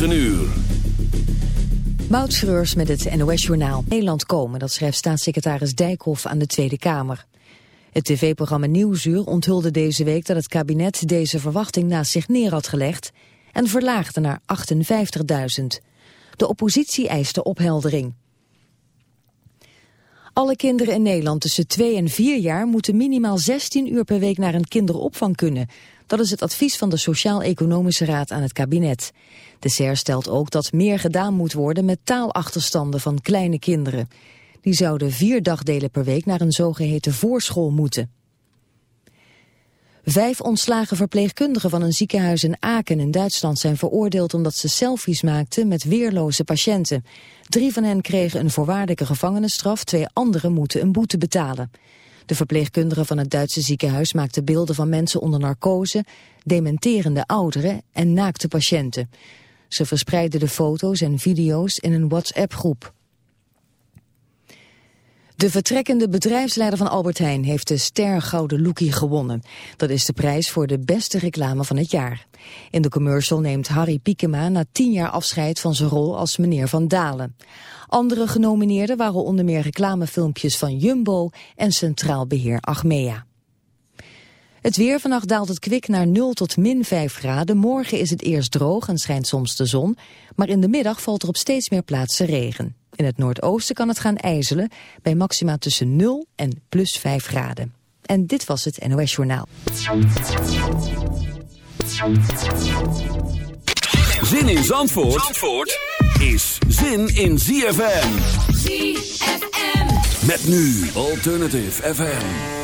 9 uur. Met het NOS-journaal. Nederland komen, dat schrijft staatssecretaris Dijkhoff aan de Tweede Kamer. Het tv-programma Nieuwsuur onthulde deze week dat het kabinet deze verwachting naast zich neer had gelegd en verlaagde naar 58.000. De oppositie eiste opheldering. Alle kinderen in Nederland tussen 2 en 4 jaar moeten minimaal 16 uur per week naar een kinderopvang kunnen. Dat is het advies van de Sociaal-Economische Raad aan het kabinet. De SER stelt ook dat meer gedaan moet worden met taalachterstanden van kleine kinderen. Die zouden vier dagdelen per week naar een zogeheten voorschool moeten. Vijf ontslagen verpleegkundigen van een ziekenhuis in Aken in Duitsland zijn veroordeeld omdat ze selfies maakten met weerloze patiënten. Drie van hen kregen een voorwaardelijke gevangenisstraf, twee anderen moeten een boete betalen. De verpleegkundigen van het Duitse ziekenhuis maakten beelden van mensen onder narcose, dementerende ouderen en naakte patiënten. Ze verspreidden de foto's en video's in een WhatsApp-groep. De vertrekkende bedrijfsleider van Albert Heijn heeft de Ster Gouden Lookie gewonnen. Dat is de prijs voor de beste reclame van het jaar. In de commercial neemt Harry Piekema na tien jaar afscheid van zijn rol als meneer Van Dalen. Andere genomineerden waren onder meer reclamefilmpjes van Jumbo en Centraal Beheer Achmea. Het weer vannacht daalt het kwik naar 0 tot min 5 graden. Morgen is het eerst droog en schijnt soms de zon. Maar in de middag valt er op steeds meer plaatsen regen. In het noordoosten kan het gaan ijzelen bij maxima tussen 0 en plus 5 graden. En dit was het NOS Journaal. Zin in Zandvoort, Zandvoort is zin in ZFM. ZFM. Met nu Alternative FM.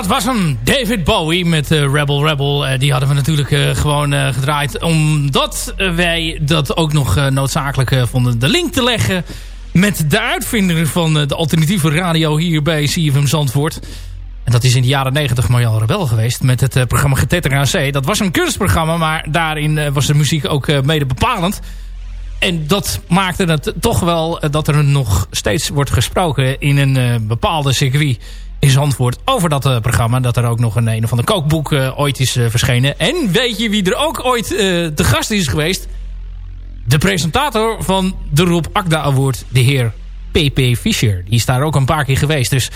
Dat was hem, David Bowie met uh, Rebel Rebel. Uh, die hadden we natuurlijk uh, gewoon gedraaid. Omdat wij dat ook nog noodzakelijk vonden de link te leggen... met de uitvinder van de alternatieve radio hier bij CFM Zandvoort. En dat is in de jaren 90 Marjan Rebel geweest met het programma Getetter AC. Dat was een kunstprogramma, maar daarin was de muziek ook mede bepalend. En dat maakte het toch wel dat er nog steeds wordt gesproken in een bepaalde circuit in Zandvoort over dat uh, programma. Dat er ook nog een een of ander kookboek uh, ooit is uh, verschenen. En weet je wie er ook ooit te gast is geweest? De presentator van de Rob Akda Award, de heer P.P. Fischer. Die is daar ook een paar keer geweest. Dus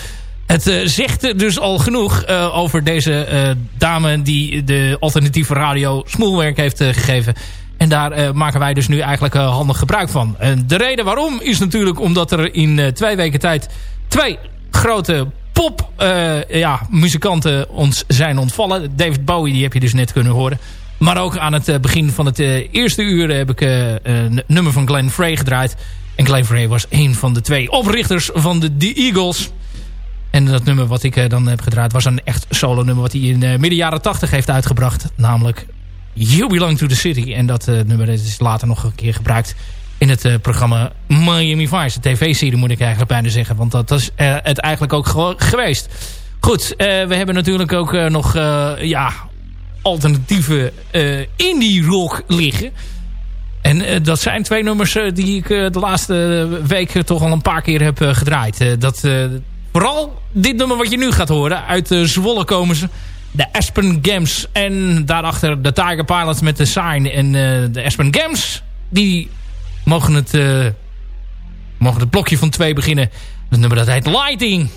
het zegt dus al genoeg over deze dame die de alternatieve radio smoelwerk heeft gegeven. En daar maken wij dus nu eigenlijk handig gebruik van. En de reden waarom is natuurlijk omdat er in twee weken tijd twee grote pop uh, ja, muzikanten ons zijn ontvallen. David Bowie, die heb je dus net kunnen horen. Maar ook aan het eh, begin van het uh, eerste uur heb ik een nummer van Glenn Frey gedraaid. En Glenn Frey was een van de twee oprichters van de The Eagles. En dat nummer wat ik dan heb gedraaid was een echt solo nummer... wat hij in midden jaren tachtig heeft uitgebracht. Namelijk You Belong to the City. En dat nummer is later nog een keer gebruikt in het uh, programma Miami Vice. De tv-serie moet ik eigenlijk bijna zeggen. Want dat is uh, het eigenlijk ook geweest. Goed, uh, we hebben natuurlijk ook nog ja, alternatieve indie rock liggen. En dat zijn twee nummers die ik de laatste week toch al een paar keer heb gedraaid. dat, vooral dit nummer wat je nu gaat horen. Uit Zwolle komen ze. De Aspen Games. En daarachter de Tiger Pilots met de Sign. En de Aspen Games die mogen het, uh, mogen het blokje van twee beginnen. Het nummer dat heet Lighting.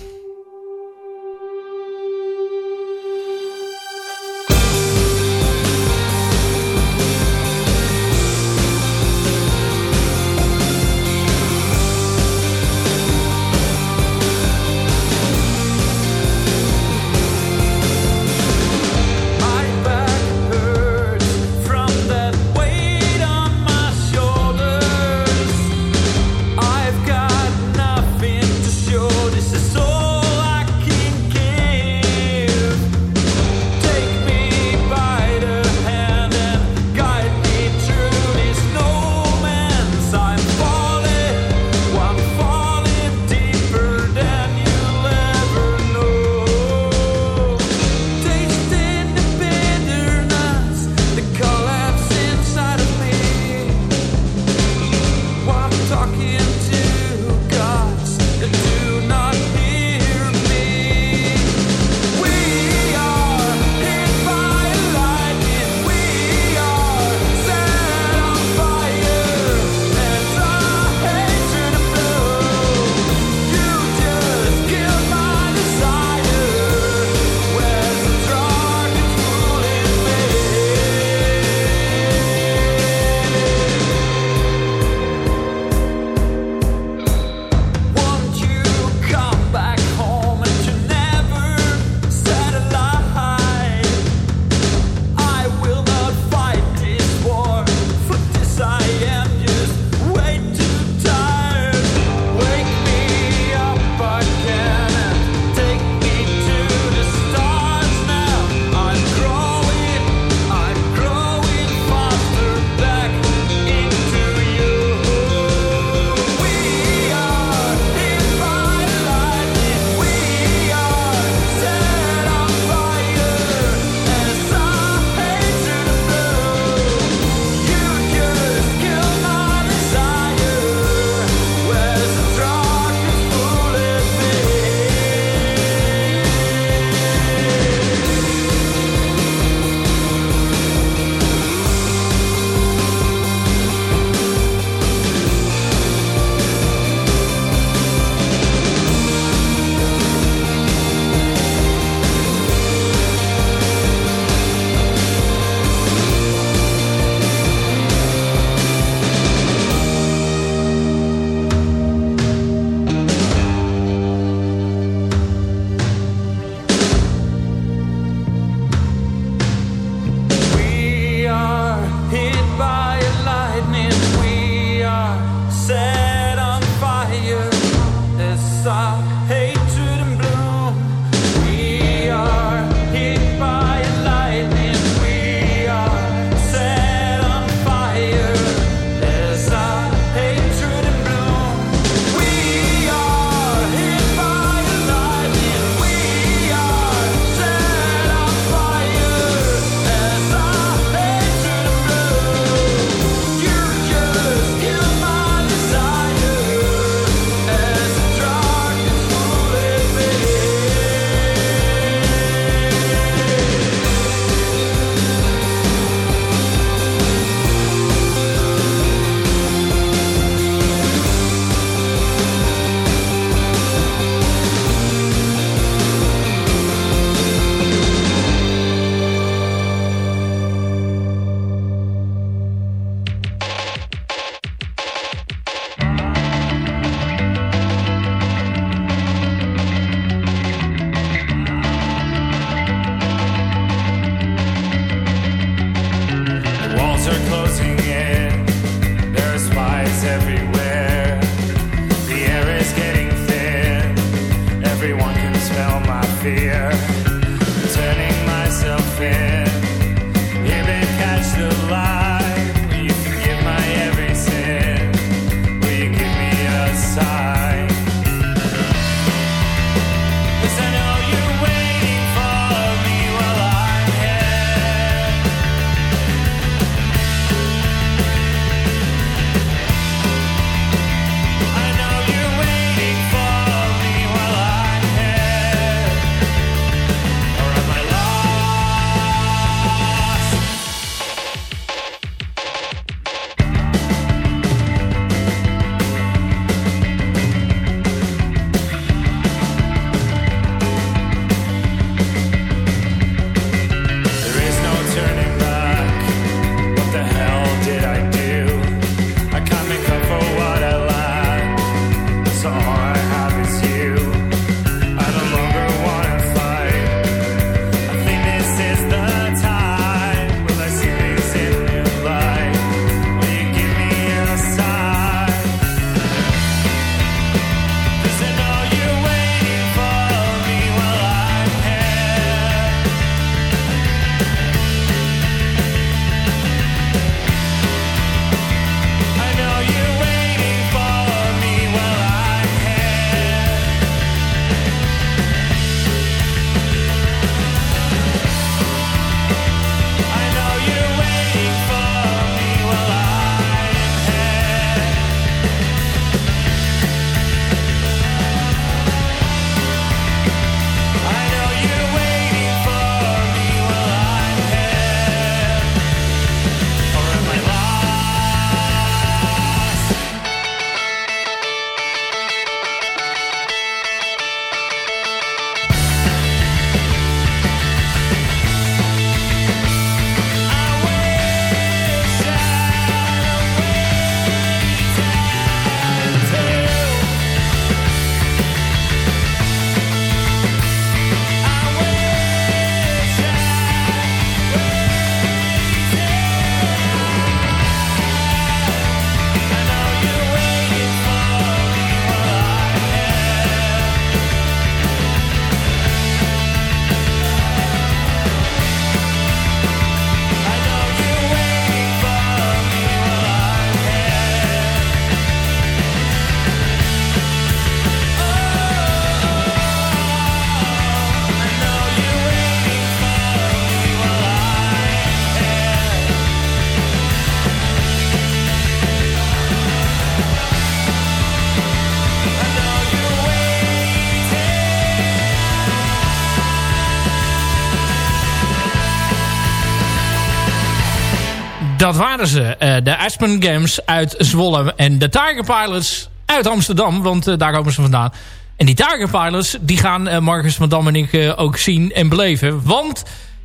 Dat waren ze. de Aspen Games uit Zwolle en de Tiger Pilots uit Amsterdam. Want daar komen ze vandaan. En die Tiger Pilots, die gaan Marcus van Dam en ik ook zien en beleven. Want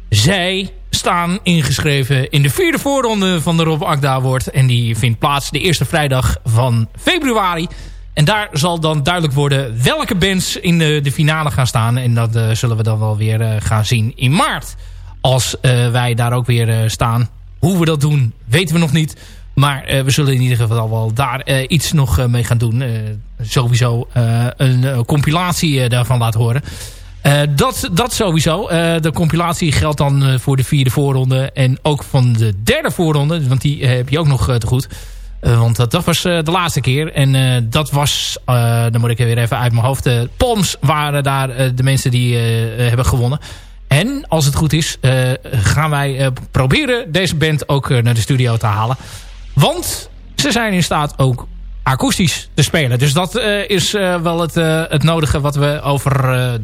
zij staan ingeschreven in de vierde voorronde van de Rob Akda Award. En die vindt plaats de eerste vrijdag van februari. En daar zal dan duidelijk worden welke bands in de, de finale gaan staan. En dat uh, zullen we dan wel weer uh, gaan zien in maart. Als uh, wij daar ook weer staan. Hoe we dat doen, weten we nog niet. Maar we zullen in ieder geval wel daar iets nog mee gaan doen. sowieso een compilatie daarvan laten horen. dat, dat sowieso. de compilatie geldt dan voor de vierde voorronde. En ook van de derde voorronde. Want die heb je ook nog te goed. Want dat, was de laatste keer. En dat was, dan moet ik weer even uit mijn hoofd. De Palms waren daar de mensen die hebben gewonnen. En als het goed is, gaan wij proberen deze band ook naar de studio te halen. Want ze zijn in staat ook akoestisch te spelen. Dus dat is wel het, het nodige wat we over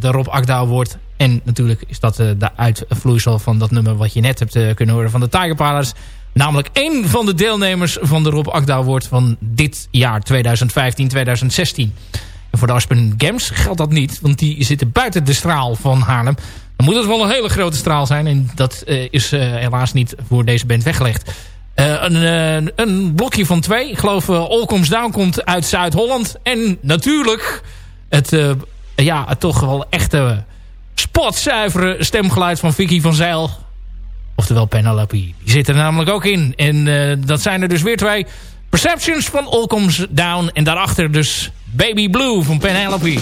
de Rob Akda Award... en natuurlijk is dat de uitvloeisel van dat nummer wat je net hebt kunnen horen van de Tiger Palace Namelijk één van de deelnemers van de Rob Akda Award van dit jaar 2015-2016. En voor de Aspen Games geldt dat niet. Want die zitten buiten de straal van Haarlem. Dan moet het wel een hele grote straal zijn. En dat uh, is uh, helaas niet voor deze band weggelegd. Uh, een, een, blokje van twee. Ik geloof All Comes Down komt uit Zuid-Holland. En natuurlijk het, ja, toch wel echte spotzuivere stemgeluid van Vicky van Zeil Oftewel Penelope. Die zit er namelijk ook in. En dat zijn er dus weer twee. Perceptions van All Comes Down. En daarachter dus Baby Blue van Penelope.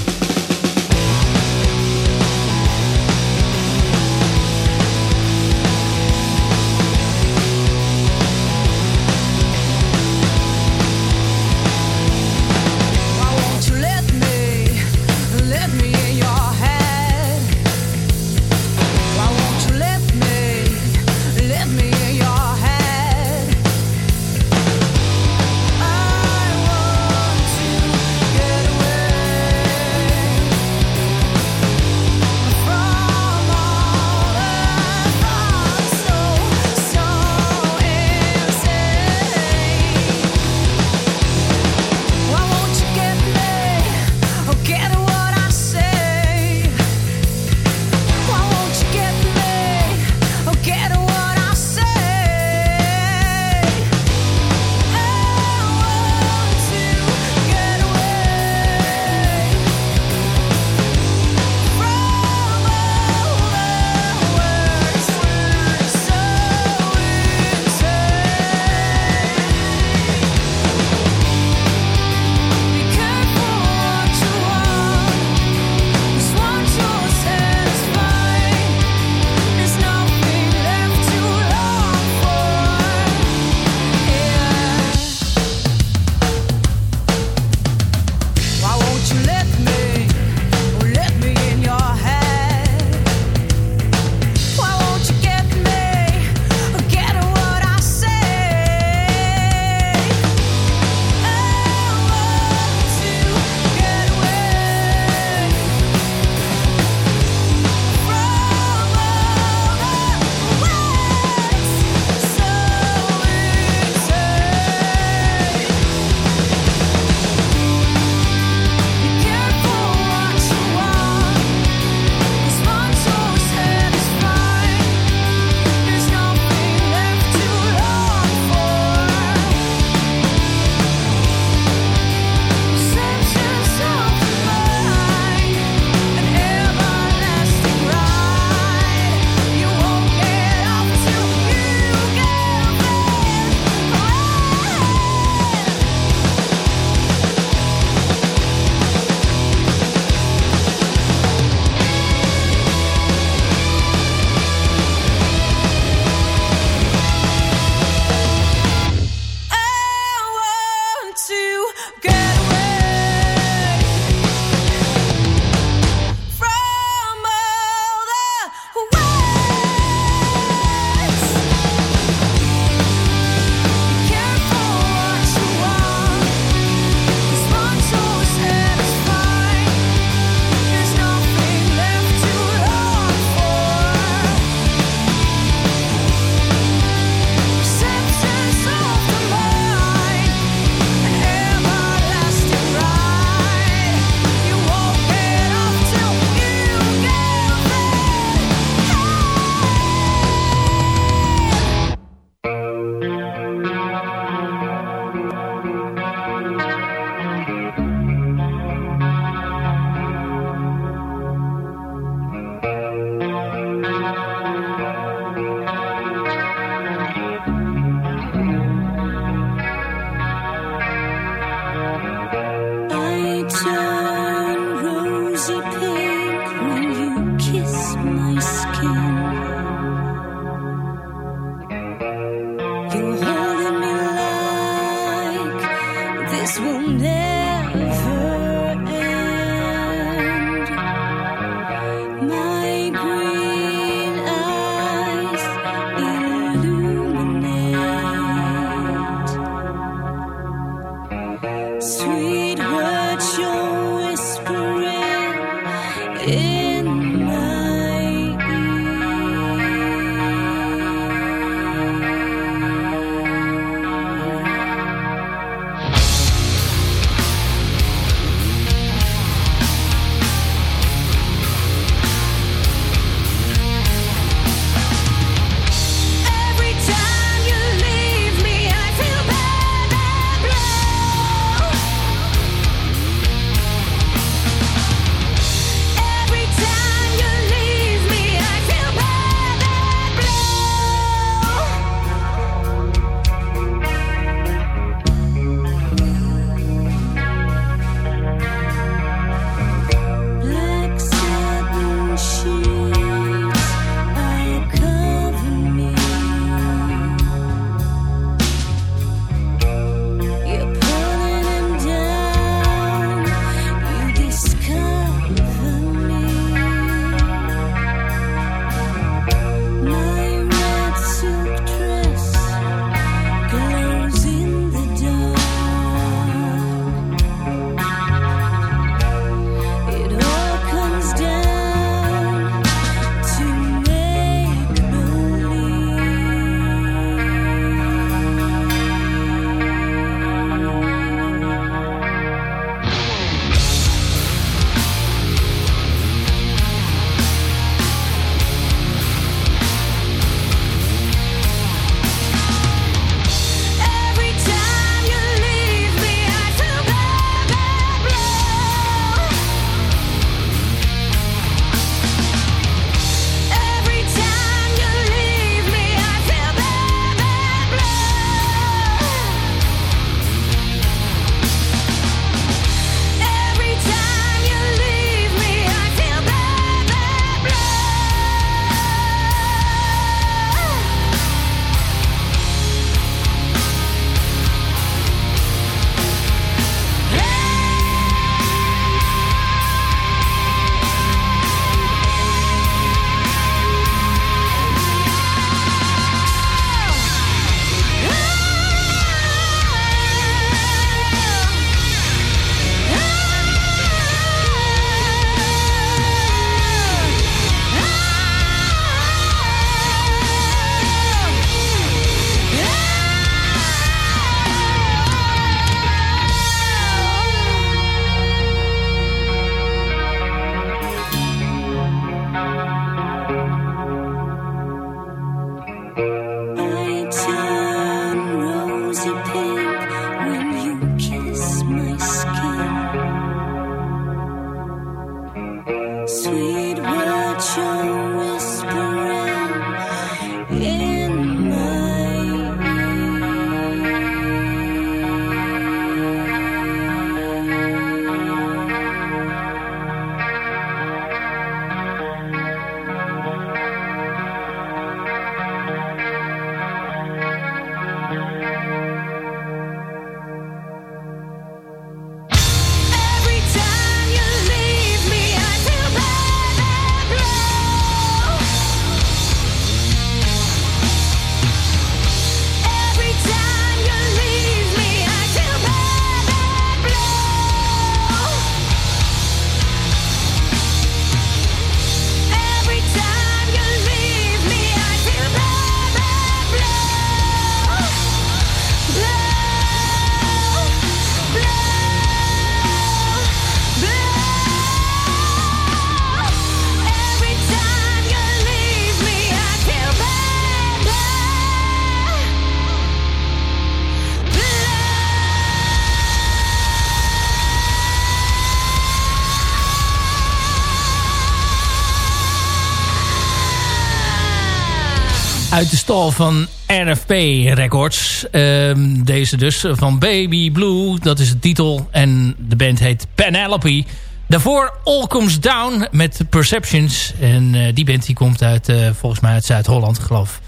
uit de stal van RFP Records. Ehm, deze dus van Baby Blue, dat is de titel. En de band heet Penelope. Daarvoor All Comes Down met Perceptions. En eh, die band die komt uit, eh, volgens mij uit Zuid-Holland, geloof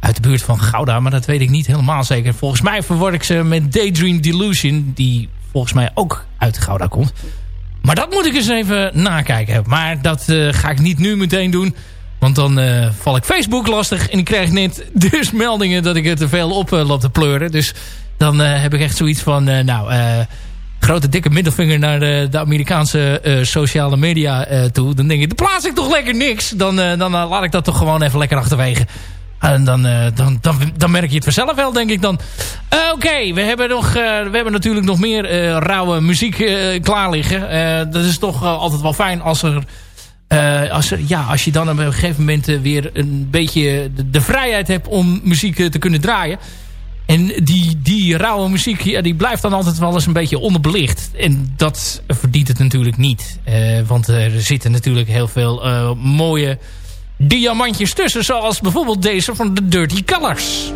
Uit de buurt van Gouda, maar dat weet ik niet helemaal zeker. Volgens mij verwoord ik ze met Daydream Delusion, die volgens mij ook uit Gouda komt. Maar dat moet ik eens even nakijken. Maar dat eh, ga ik niet nu meteen doen... Want dan val ik Facebook lastig. En ik krijg net dus meldingen dat ik er te veel op loop te pleuren. Dus dan heb ik echt zoiets van... nou, grote dikke middelvinger naar de, de Amerikaanse sociale media toe. Dan denk ik, dan plaats ik toch lekker niks. Dan, dan laat ik dat toch gewoon even lekker achterwege. En dan, dan, dan, dan merk je het vanzelf wel, denk ik dan. Oké, we hebben nog, we hebben natuurlijk nog meer rauwe muziek klaar liggen. dat is toch altijd wel fijn als er... als, er, ja, als je dan op een gegeven moment weer een beetje de, vrijheid hebt om muziek te kunnen draaien. En die, die rauwe muziek ja, die blijft dan altijd wel eens een beetje onderbelicht. En dat verdient het natuurlijk niet. Want er zitten natuurlijk heel veel mooie diamantjes tussen. Zoals bijvoorbeeld deze van de Dirty Colors.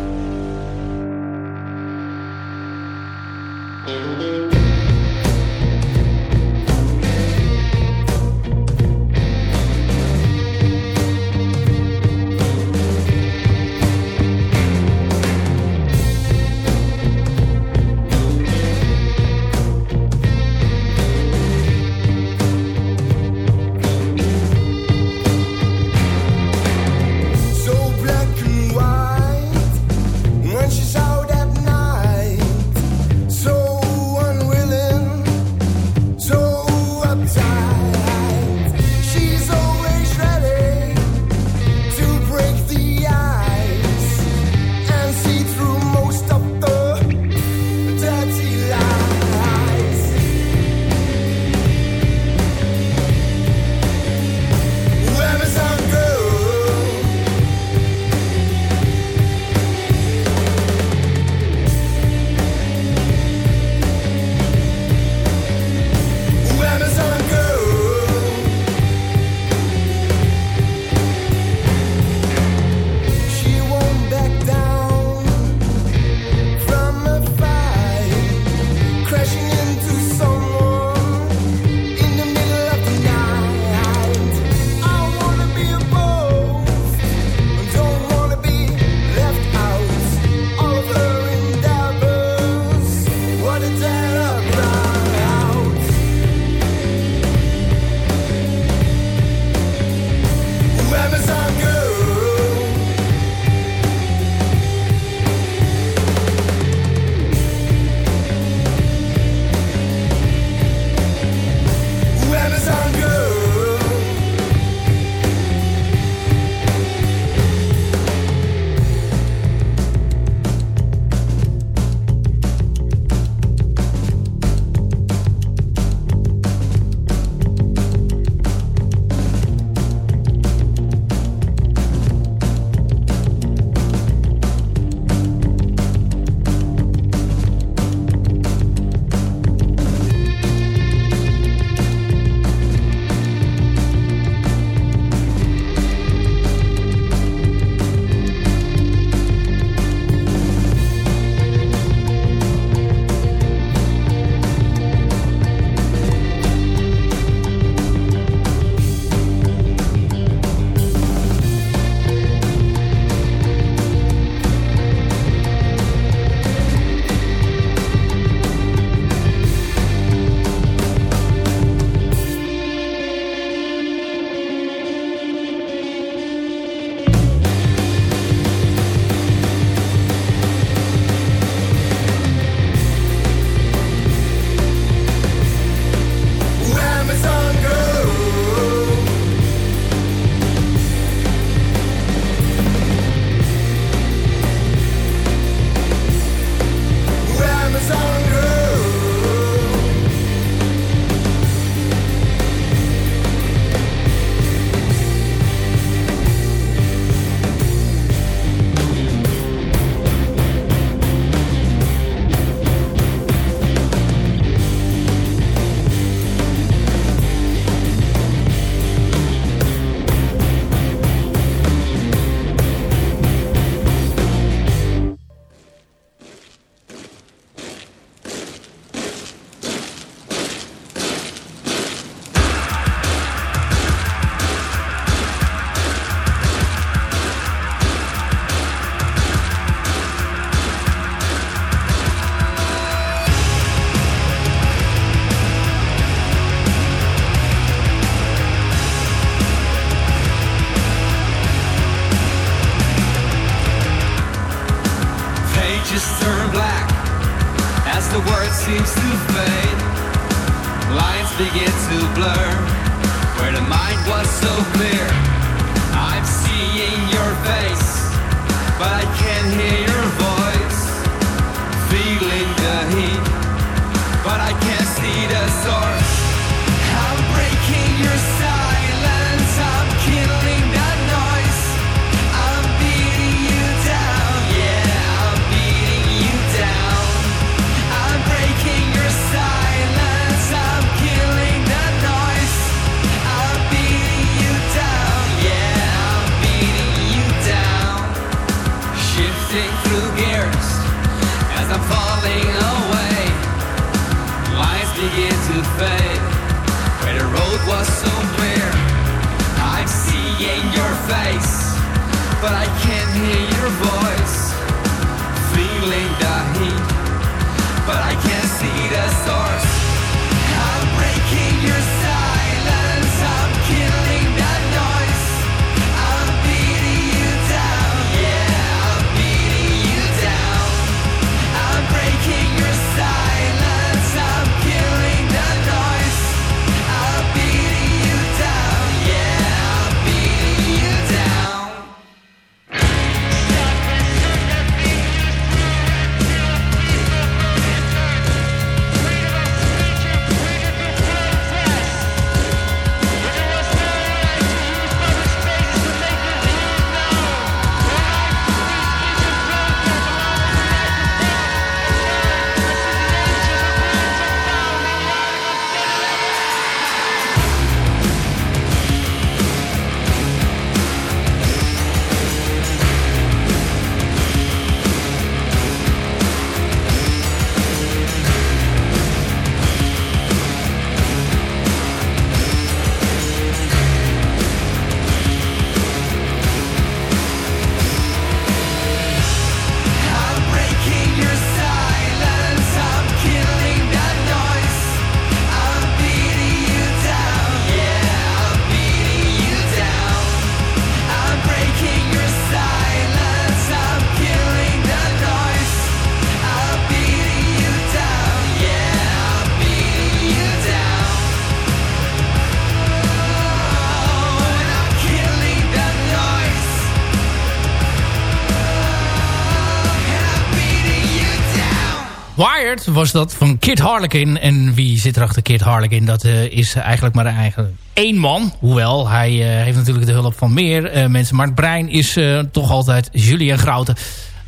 Was dat van Kid Harlequin. En wie zit er achter Kid Harlequin? Dat eh, is eigenlijk maar eigenlijk één man. Hoewel, hij eh, heeft natuurlijk de hulp van meer eh, mensen. Maar het brein is toch altijd Julian Grouten.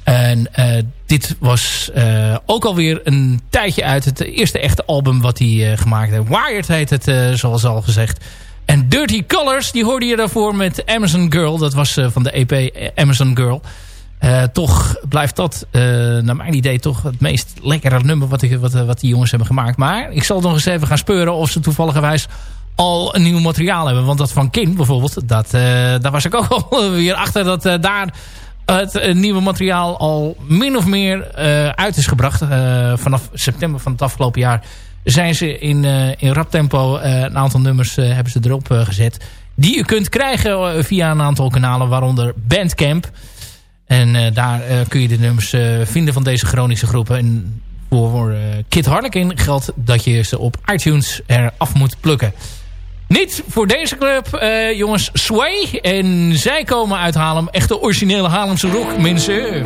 En dit was ook alweer een tijdje uit. Het eerste echte album wat hij gemaakt heeft. Wired heet het, zoals al gezegd. En Dirty Colors, die hoorde je daarvoor met Amazon Girl. Dat was van de EP Amazon Girl. Eh, toch blijft dat, eh, naar mijn idee, toch het meest lekkere nummer wat, wat, eh, wat die jongens hebben gemaakt. Maar ik zal nog eens even gaan speuren of ze toevalligerwijs al een nieuw materiaal hebben. Want dat van King bijvoorbeeld, dat, daar was ik ook al weer achter dat daar het nieuwe materiaal al min of meer uit is gebracht. Vanaf september van het afgelopen jaar zijn ze in, in rap tempo een aantal nummers hebben ze erop gezet. Die je kunt krijgen via een aantal kanalen, waaronder Bandcamp. En eh, daar eh, kun je de nummers eh, vinden van deze chronische groepen. En voor Kid Harlequin geldt dat je ze op iTunes eraf moet plukken. Niet voor deze club, jongens, Sway. En zij komen uit Haarlem. Echte originele Haarlemse rock, mensen.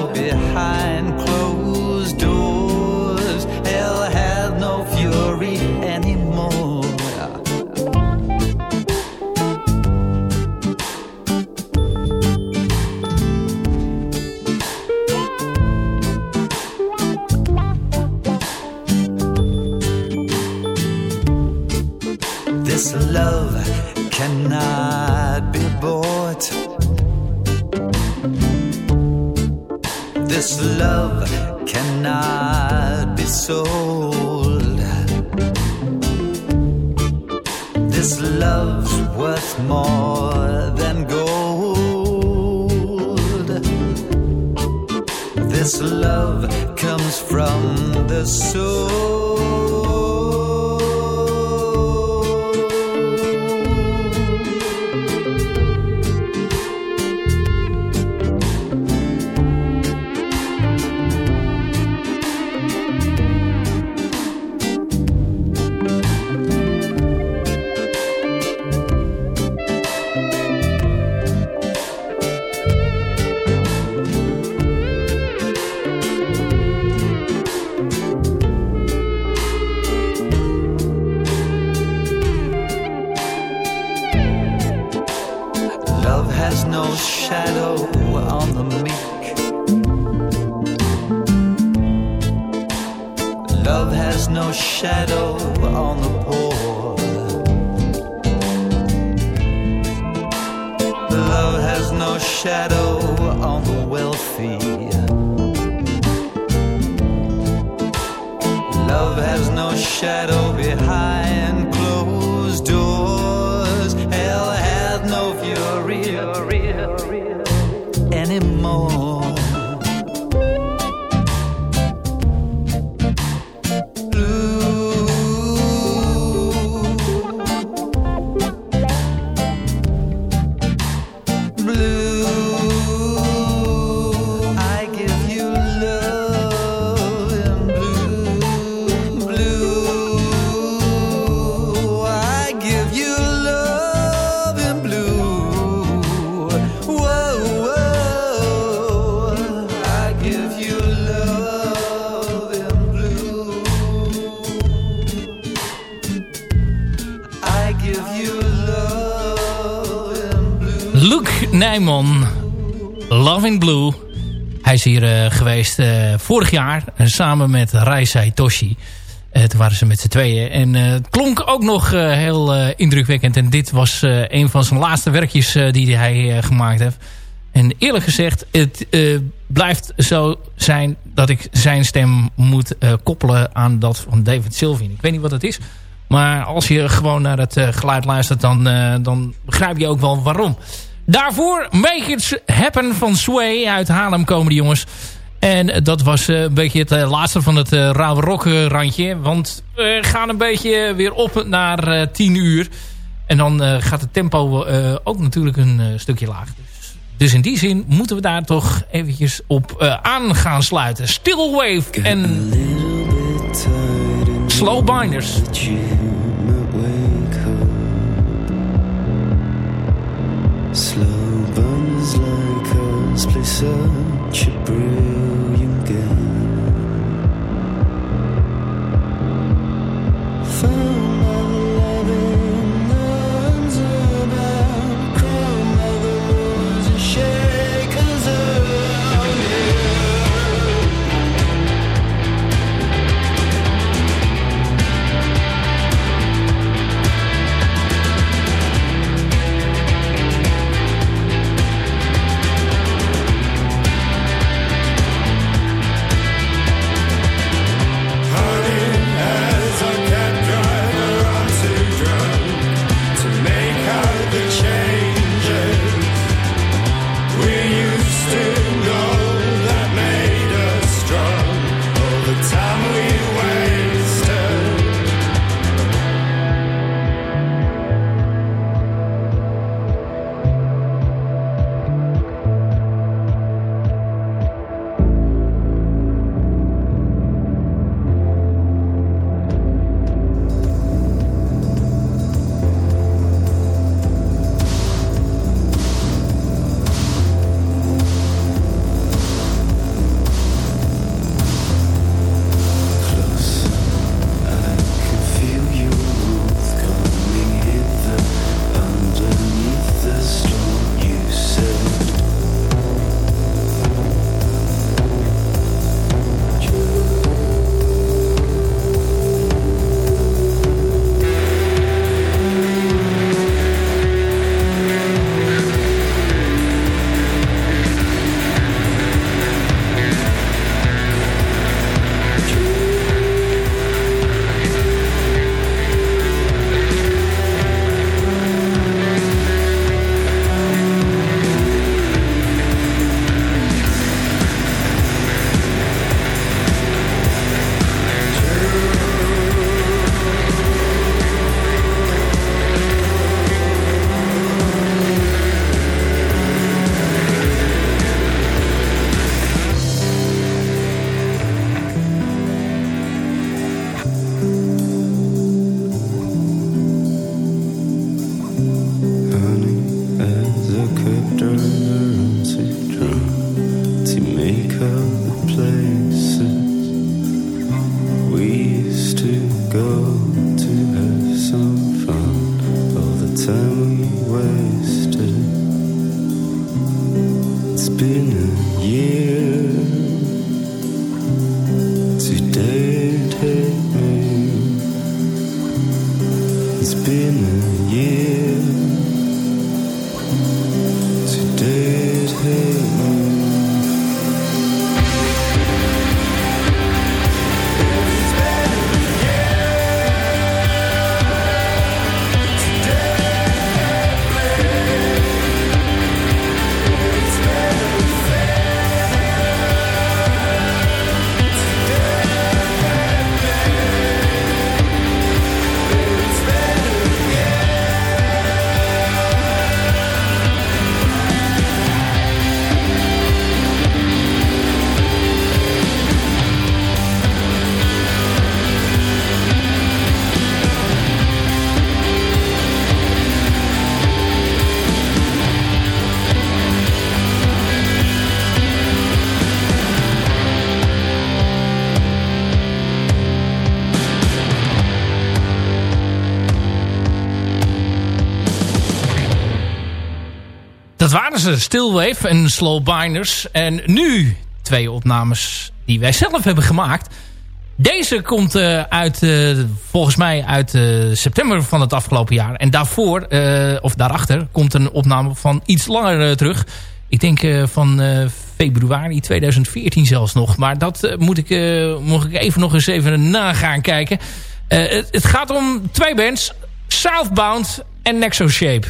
so geweest eh, vorig jaar eh, samen met Raisai Toshi. Eh, toen waren ze met z'n tweeën. En eh, het klonk ook nog eh, heel eh, indrukwekkend. En dit was eh, een van zijn laatste werkjes eh, die hij eh, gemaakt heeft. En eerlijk gezegd, het eh, blijft zo zijn dat ik zijn stem moet eh, koppelen aan dat van David Sylvian. Ik weet niet wat het is. Maar als je gewoon naar het eh, geluid luistert, dan, eh, dan begrijp je ook wel waarom. Daarvoor Make It Happen van Sway. Uit Haarlem komen die jongens. En eh, dat was eh, een beetje het eh, laatste van het uh, rauwe rock eh, randje. Want we gaan een beetje weer op naar eh 10 uur. En dan eh, gaat het tempo eh, ook natuurlijk een eh, stukje lager. Dus, dus in die zin moeten we daar toch eventjes op eh, aan gaan sluiten. Still Wave en Slow Binders. Slow burners like us play such a brilliant game. Found Stillwave en Slowbinders. En nu twee opnames die wij zelf hebben gemaakt. Deze komt eh, uit, eh, volgens mij uit eh, september van het afgelopen jaar. En daarvoor, of daarachter, komt een opname van iets langer terug. Ik denk van februari 2014 zelfs nog. Maar dat moet, ik, moet ik even nog eens even nagaan kijken. Het, het gaat om twee bands. Southbound en Nexo Shape.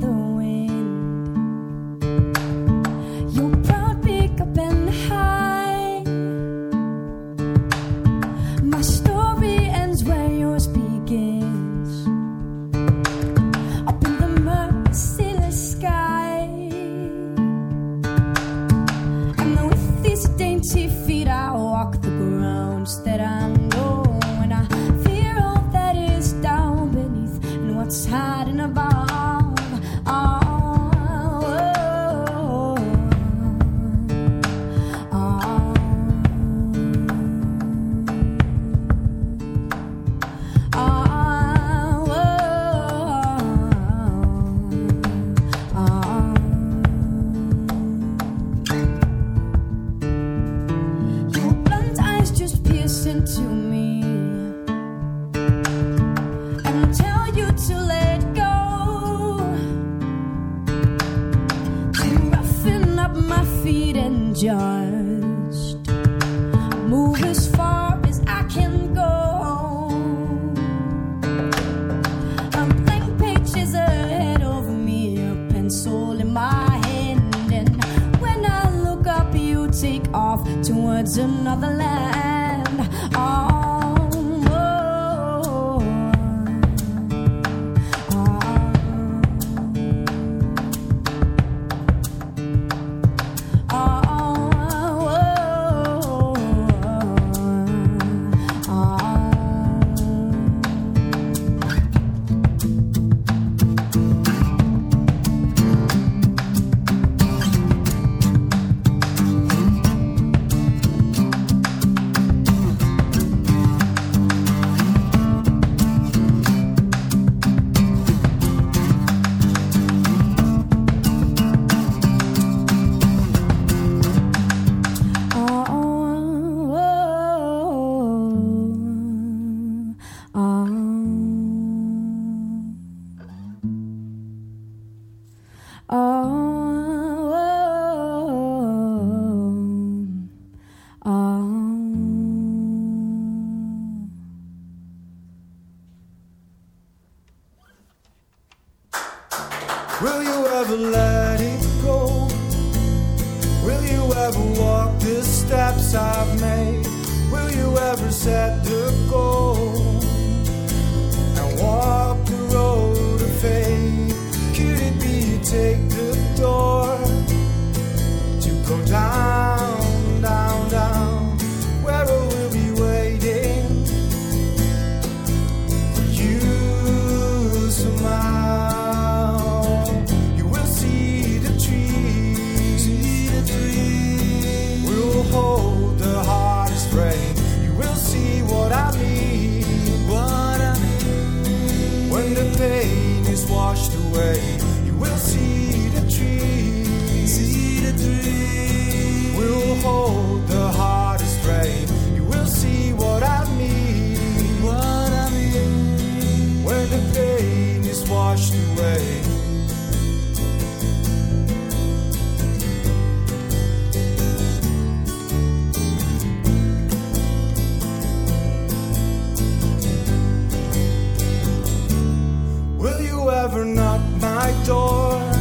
The my?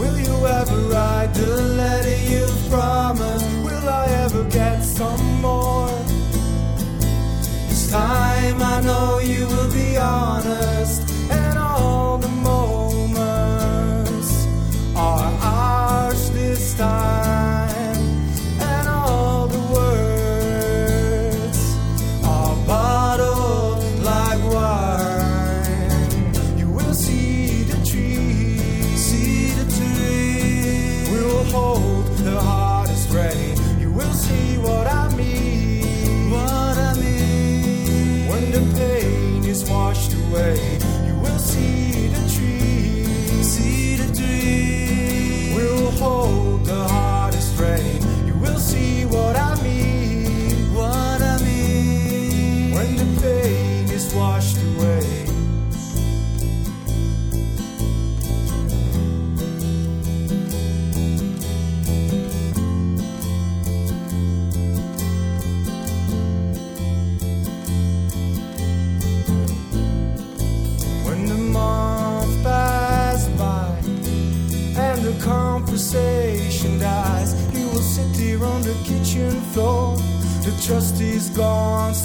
Will you ever write the letter you've promised? Will I ever get some more? This time I know you will be honest,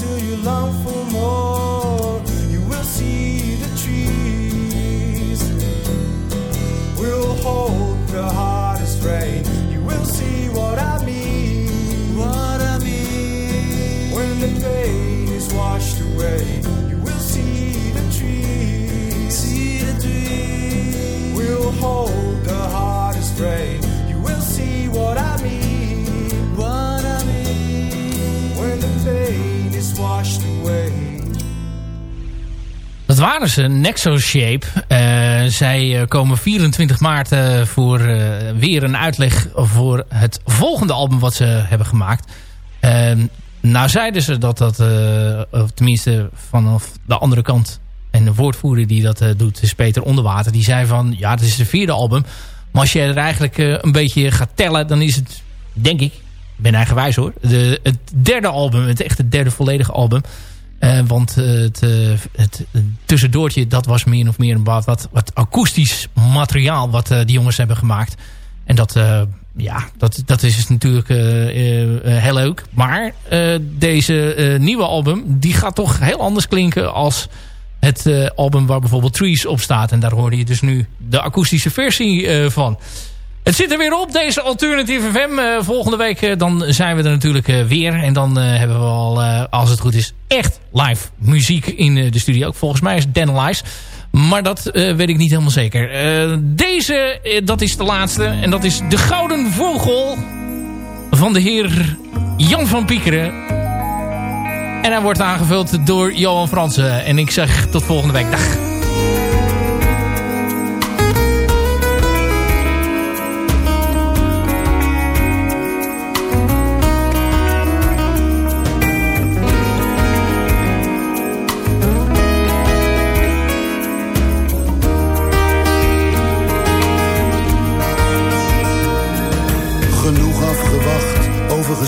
still you long Dat waren ze, Nexo Shape. Eh, zij eh, komen 24 maart eh, voor weer een uitleg voor het volgende album wat ze hebben gemaakt. Ehm, nou zeiden ze dat dat, of tenminste vanaf de andere kant... en de woordvoerder die dat doet is Peter Onderwater. Die zei van, ja het is de vierde album. Maar als je er eigenlijk een beetje gaat tellen, dan is het, denk ik... Ben eigenwijs hoor. De, het derde album, het echte derde volledige album. Eh, want eh, het, eh, het tussendoortje, dat was meer of meer een wat, wat, akoestisch materiaal wat die jongens hebben gemaakt. En dat, ja, dat, dat is dus natuurlijk heel leuk. Maar deze nieuwe album, die gaat toch heel anders klinken als het album waar bijvoorbeeld Trees op staat. En daar hoorde je dus nu de akoestische versie van. Het zit er weer op, deze Alternative FM. Eh, volgende week eh, dan zijn we er natuurlijk eh, weer. En dan hebben we al, als het goed is, echt live muziek in de studio. Volgens mij is Dan Lies. Maar dat weet ik niet helemaal zeker. Deze, dat is de laatste. En dat is de Gouden Vogel van de heer Jan van Piekeren. En hij wordt aangevuld door Johan Fransen. En ik zeg tot volgende week. Dag.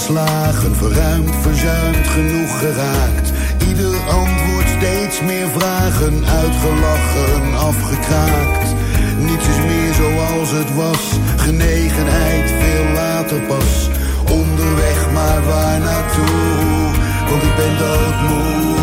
Overgeslagen, verruimd, verzuimd, genoeg geraakt. Ieder antwoord steeds meer vragen, uitgelachen, afgekraakt. Niets is meer zoals het was, genegenheid veel later pas. Onderweg, maar waar naartoe? Want ik ben doodmoe.